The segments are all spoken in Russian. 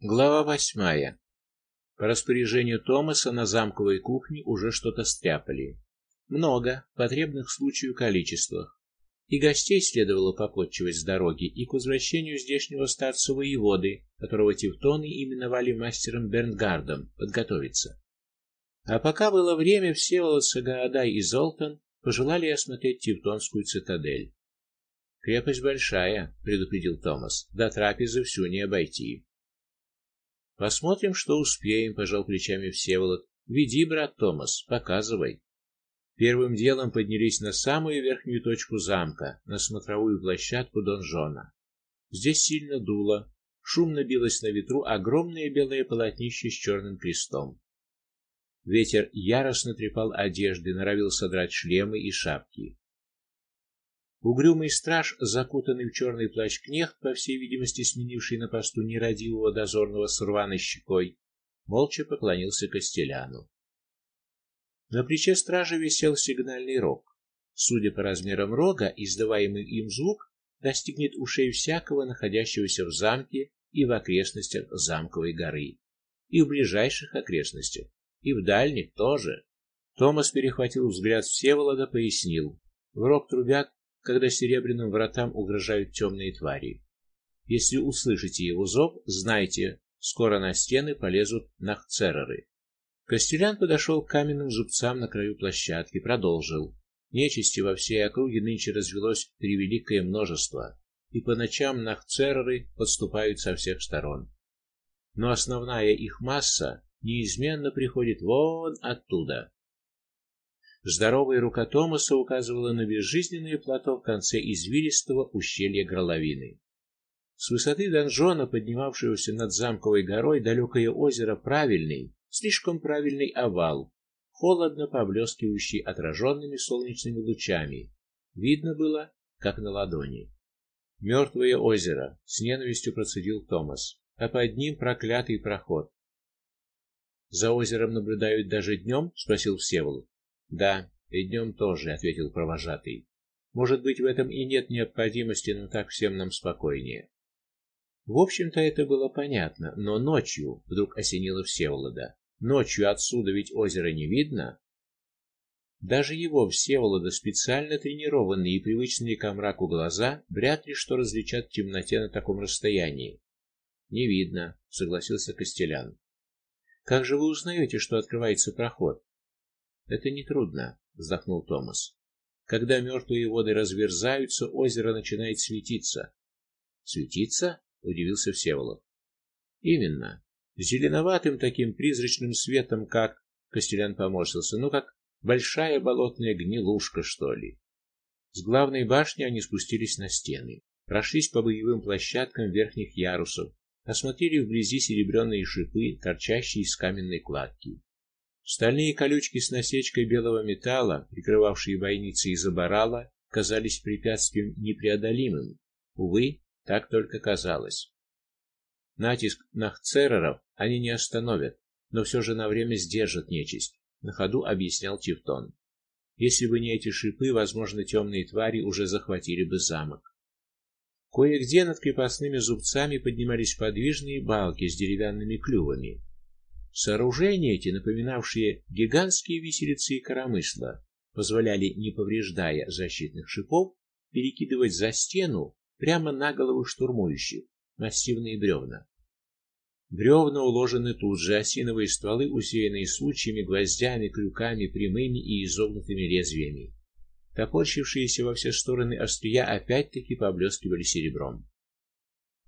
Глава восьмая. По распоряжению Томаса на замковой кухне уже что-то стряпали. Много, потребных случаю количествах. И гостей следовало попотчевать с дороги, и к возвращению здешнего старца воеводы, которого тевтоны именовали мастером Бернгардом, подготовиться. А пока было время, Всеволод Сагаадай и Золтан пожелали осмотреть Тевтонскую цитадель. Крепость большая, предупредил Томас. До трапезы всю не обойти. Посмотрим, что успеем, пожал плечами Всеволод. Веди, брат Томас, показывай. Первым делом поднялись на самую верхнюю точку замка, на смотровую площадку донжона. Здесь сильно дуло, шумно билось на ветру огромное белое полотнище с черным крестом. Ветер яростно трепал одежды, норовил содрать шлемы и шапки. Угрюмый страж, закутанный в черный плащ кнехт, по всей видимости сменивший на посту нерадивого дозорного с рваной щекой, молча поклонился Костеляну. На плече стража висел сигнальный рог. Судя по размерам рога, издаваемый им звук достигнет ушей всякого находящегося в замке и в окрестностях замковой горы, и в ближайших окрестностях, и в дальних тоже. Томас перехватил взгляд Всеволода, пояснил: в рог трубят когда серебряным вратам угрожают темные твари. Если услышите его зов, знайте, скоро на стены полезут нахцереры. Костелян подошел к каменным зубцам на краю площадки, продолжил: Нечисти во всей округе нынче развелось превеликое множество, и по ночам нахцереры подступают со всех сторон. Но основная их масса неизменно приходит вон оттуда, Здоровая рука Томаса указывала на безжизненное плато в конце извилистого ущелья горловины. С высоты донжона, поднимавшегося над замковой горой, далекое озеро правильный, слишком правильный овал, холодно поблескивающий отраженными солнечными лучами. Видно было, как на ладони. Мертвое озеро, с ненавистью процедил Томас, а под ним проклятый проход. За озером наблюдают даже днем?» — спросил Всеволод. Да, и днем тоже, ответил провожатый. Может быть, в этом и нет необходимости, но так всем нам спокойнее. В общем-то, это было понятно, но ночью вдруг осенило Всеволода. Ночью отсюда ведь озера не видно. Даже его Всеволода специально тренированные и привычные к мраку глаза вряд ли что различат в темноте на таком расстоянии. Не видно, согласился Костелян. Как же вы узнаете, что открывается проход? Это не трудно, вздохнул Томас. Когда мертвые воды разверзаются, озеро начинает светиться. Светиться? удивился Всеволод. Именно. Зеленоватым таким призрачным светом, как Костелян поморщился, ну как большая болотная гнилушка, что ли. С главной башни они спустились на стены, прошлись по боевым площадкам верхних ярусов, осмотрели вблизи серебряные шипы, торчащие из каменной кладки. Стальные колючки с насечкой белого металла, прикрывавшие бойницы из оборала, казались препятствием непреодолимым. Увы, так только казалось. Натиск нахцереров они не остановят, но все же на время сдержат нечисть, на ходу объяснял Тевтон. Если бы не эти шипы, возможно, темные твари уже захватили бы замок. Кое-где над крепостными зубцами поднимались подвижные балки с деревянными клювами. Сооружения эти, напоминавшие гигантские виселицы и коромысла, позволяли, не повреждая защитных шипов, перекидывать за стену прямо на голову штурмующих массивные бревна. Бревна уложены тут же, осиновые стволы усеянные сучьями, гвоздями, крюками, прямыми и изогнутыми лезвиями. Топорщившиеся во все стороны острия опять-таки поблескивали серебром.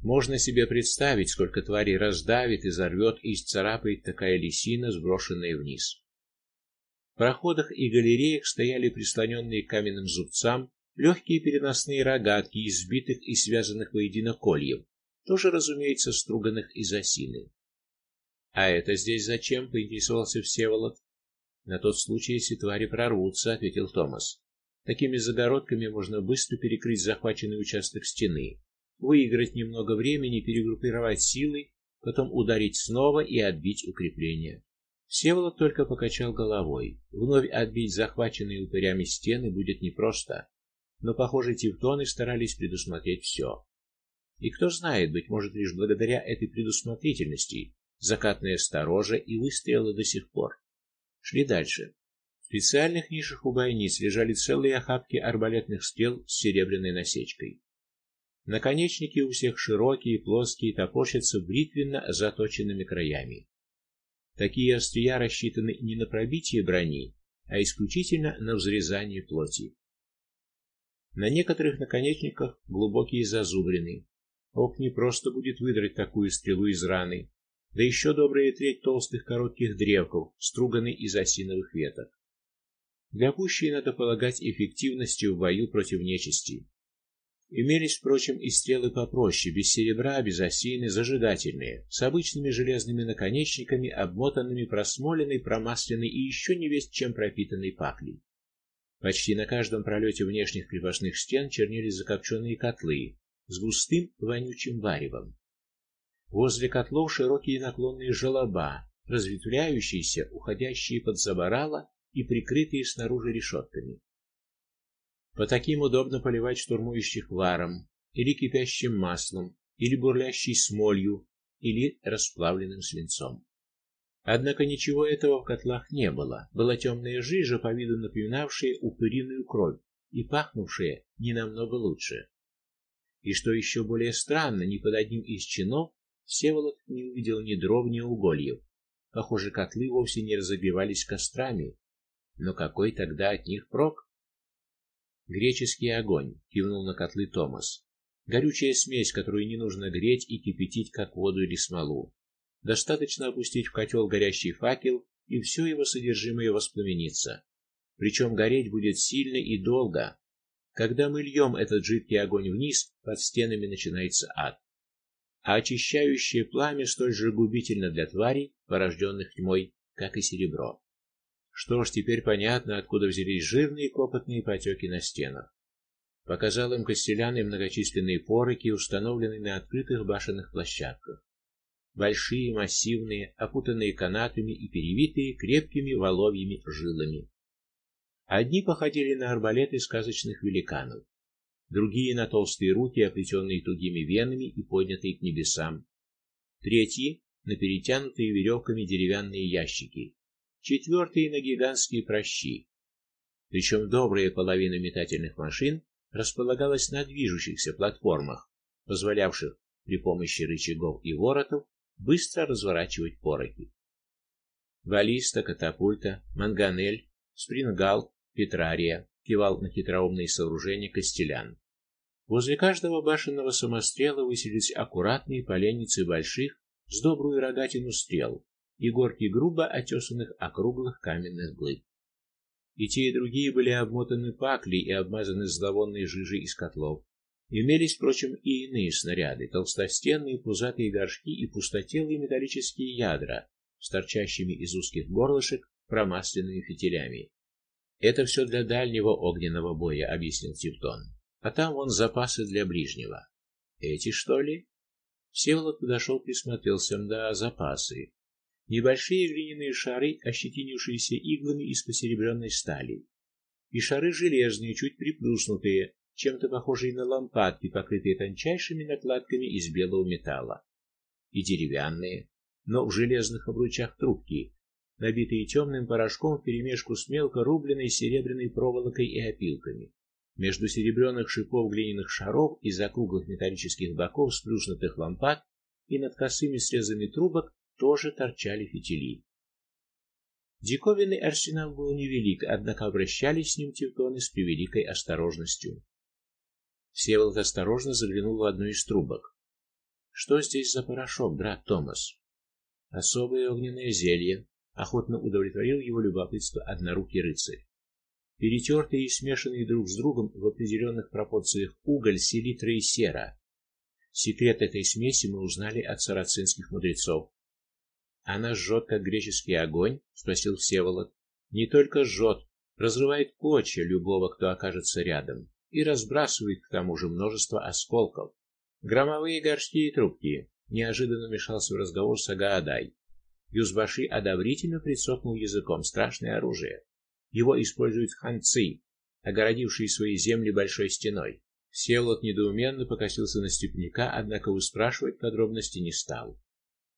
Можно себе представить, сколько тварей раздавит, изорвет и исцарапает такая лисина, сброшенная вниз. В проходах и галереях стояли прислоненные к каменным зубцам легкие переносные рогатки из сбитых и связанных воедино кольев, тоже, разумеется, струганных из осины. А это здесь зачем? поинтересовался Всеволод. На тот случай, если твари прорвутся, ответил Томас. Такими загородками можно быстро перекрыть захваченный участок стены выиграть немного времени, перегруппировать силы, потом ударить снова и отбить укрепление. Всеволод только покачал головой. Вновь отбить захваченные упырями стены будет непросто, но, похоже, тевтоны старались предусмотреть все. И кто знает, быть может, лишь благодаря этой предусмотрительности закатная сторожа и выстрелы до сих пор. Шли дальше. В специальных нишах у бойниц лежали целые охапки арбалетных стрел с серебряной насечкой. Наконечники у всех широкие, плоские, топорщатся бритвенно заточенными краями. Такие острия рассчитаны не на пробитие брони, а исключительно на взрезание плоти. На некоторых наконечниках глубокие зазубрины. Ох, не просто будет выдрать такую стрелу из раны, да еще добрая треть толстых коротких древков, струганы из осиновых веток. Для пущей, надо полагать, эффективности в бою против нечисти. Имелись, впрочем, и стрелы попроще, без серебра, без осины, зажигательные, с обычными железными наконечниками, обмотанными просмоленной, промасленной и еще не весть чем пропитанной паклей. Почти на каждом пролете внешних крепостных стен чернели закопченные котлы с густым вонючим варевом. Возле котлов широкие наклонные желоба, разветвляющиеся, уходящие под заборало и прикрытые снаружи решетками. По таким удобно поливать штурмующих варом, или кипящим маслом, или бурлящей смолью, или расплавленным свинцом. Однако ничего этого в котлах не было. Была темная жижа, по виду напоминавшая упыриную кровь и пахнувшая не намного лучше. И что еще более странно, ни под одним из чинов Всеволод не увидел ни дров, ни угольев. Похоже, котлы вовсе не разогревались кострами. Но какой тогда от них прок? Греческий огонь, кивнул на котлы Томас. Горючая смесь, которую не нужно греть и кипятить как воду или смолу. Достаточно опустить в котел горящий факел, и все его содержимое воспламенится. Причем гореть будет сильно и долго. Когда мы льем этот жидкий огонь вниз, под стенами начинается ад а очищающее пламя столь же губительно для тварей, порожденных тьмой, как и серебро. Что ж, теперь понятно, откуда взялись жирные копотные потеки на стенах. Показал им Костелян многочисленные порыки, установленные на открытых башенных площадках. Большие, массивные, опутанные канатами и перевитые крепкими воловьими жилами. Одни походили на арбалеты сказочных великанов, другие на толстые руки, оплетенные тугими венами и поднятые к небесам, третьи на перетянутые веревками деревянные ящики, четвертые на гигантские прощи. Причем добрая половина метательных машин располагалась на движущихся платформах, позволявших при помощи рычагов и воротов быстро разворачивать пороки. Баллиста, катапульта, манганель, спрингал, петрария, кивал на хитроумные сооружения Костелян. Возле каждого башенного самострела высились аккуратные поленницы больших с добрую рогатину стрел и горки грубо отесанных округлых каменных глыб. И те, и другие были обмотаны паклей и обмазаны зловонной жижей из котлов. Имелись, впрочем, и иные снаряды: толстостенные пузатые горшки и пустотелые металлические ядра с торчащими из узких горлышек промасленными фитилями. Это все для дальнего огненного боя, объяснил Тевтон. А там вон запасы для ближнего. Эти, что ли? Всеволод подошел, присмотрелся, да, запасы. Небольшие глиняные шары, ощетинившиеся иглами из посеребренной стали. И шары железные, чуть приплюснутые, чем-то похожие на лампадки, покрытые тончайшими накладками из белого металла. И деревянные, но в железных обручах трубки, набитые темным порошком вперемешку с мелко рубленной серебряной проволокой и опилками. Между серебряных шипов глиняных шаров и закруглых металлических боков сплюснутых лампад и над косыми срезами трубок тоже торчали фитили. Диковинный арсенал был невелик, однако обращались с ним тевтоны с превеликой осторожностью. Всеволод осторожно заглянул в одну из трубок. Что здесь за порошок, брат Томас? Особое огненное зелье, охотно удовлетворил его любопытство однорукий рыцарь. Перетертые и смешанные друг с другом в определенных пропорциях уголь, селитра и сера. Секрет этой смеси мы узнали от сарацинских мудрецов. Она жжет, как греческий огонь, спросил Всеволод. Не только жжет, разрывает клочья любого, кто окажется рядом, и разбрасывает к тому же множество осколков. Громовые горшки и трубки. Неожиданно вмешался в разговор Сагаадай. Юзбаши одобрительно прицокнул языком. Страшное оружие. Его используют ханцы, огородившие свои земли большой стеной. Всеволод недоуменно покосился на степняка, однако выспрашивать подробности не стал.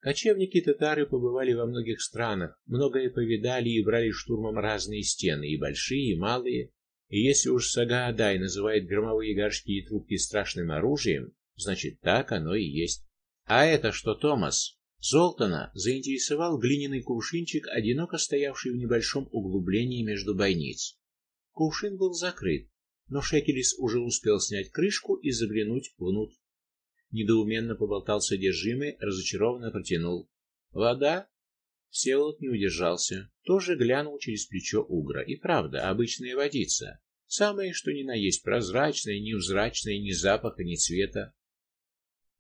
Кочевники-татары побывали во многих странах, многое повидали и брали штурмом разные стены, и большие, и малые. И если уж Сага-Адай называет громовые горшки и трубки страшным оружием, значит, так оно и есть. А это что, Томас? Золтана заинтересовал глиняный кувшинчик, одиноко стоявший в небольшом углублении между бойниц. Кувшин был закрыт, но Шекелис уже успел снять крышку и заглянуть внутрь недоуменно поболтал содержимое, разочарованно протянул: "Вода?" Всеволод не удержался, тоже глянул через плечо Угра. И правда, обычная водица, самое что ни на есть прозрачная, невзрачная, ни запаха, ни цвета.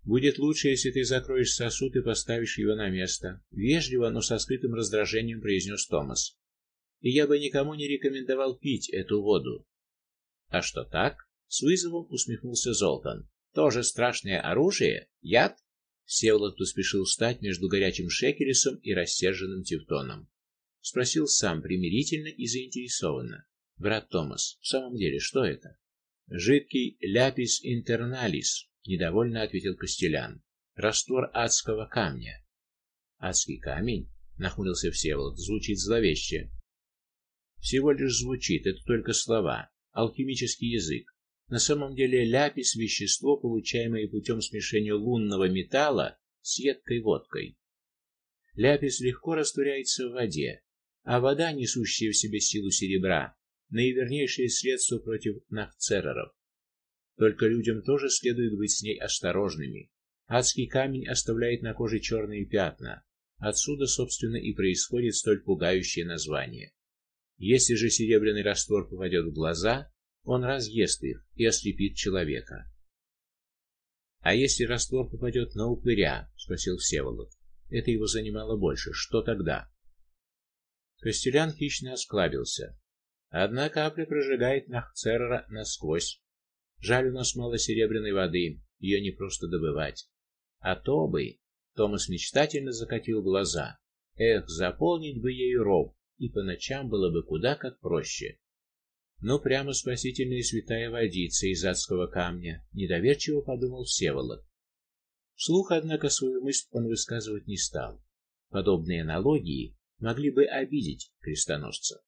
Будет лучше, если ты закроешь сосуд и поставишь его на место, вежливо, но со скрытым раздражением произнес Томас. И я бы никому не рекомендовал пить эту воду. А что так? С вызовом усмехнулся Золтан. Тоже страшное оружие? Яд? Всеволод поспешил встать между горячим Шекелесом и рассерженным Тевтоном. Спросил сам примирительно и заинтересованно: "Брат Томас, в самом деле, что это?" "Жидкий ляпис интерналис", недовольно ответил Костелян. "Раствор адского камня". "Адский камень?" нахмурился Всеволод. "Звучит зловеще". "Всего лишь звучит, это только слова, алхимический язык. На самом деле ляпис вещество, получаемое путем смешения лунного металла с едкой водкой. Ляпис легко растворяется в воде, а вода, несущая в себе силу серебра, наивернейшее средство против нахцереров. Только людям тоже следует быть с ней осторожными. Адский камень оставляет на коже черные пятна. Отсюда, собственно, и происходит столь пугающее название. Если же серебряный раствор попадет в глаза, он разъест их и ослепит человека. А если раствор попадет на упыря, спросил Всеволод. Это его занимало больше. Что тогда? Костелян хищно осклабился. Одна капля прожигает Нахцерера насквозь. Жаль, у нас мало серебряной воды, ее не просто добывать. А то бы, Томас мечтательно закатил глаза. Эх, заполнить бы ею ров, и по ночам было бы куда как проще. Ну прямо спасительная святая водица из адского камня, недоверчиво подумал Всеволод. Вслух, однако, свою мысль он высказывать не стал. Подобные аналогии могли бы обидеть крестоносца.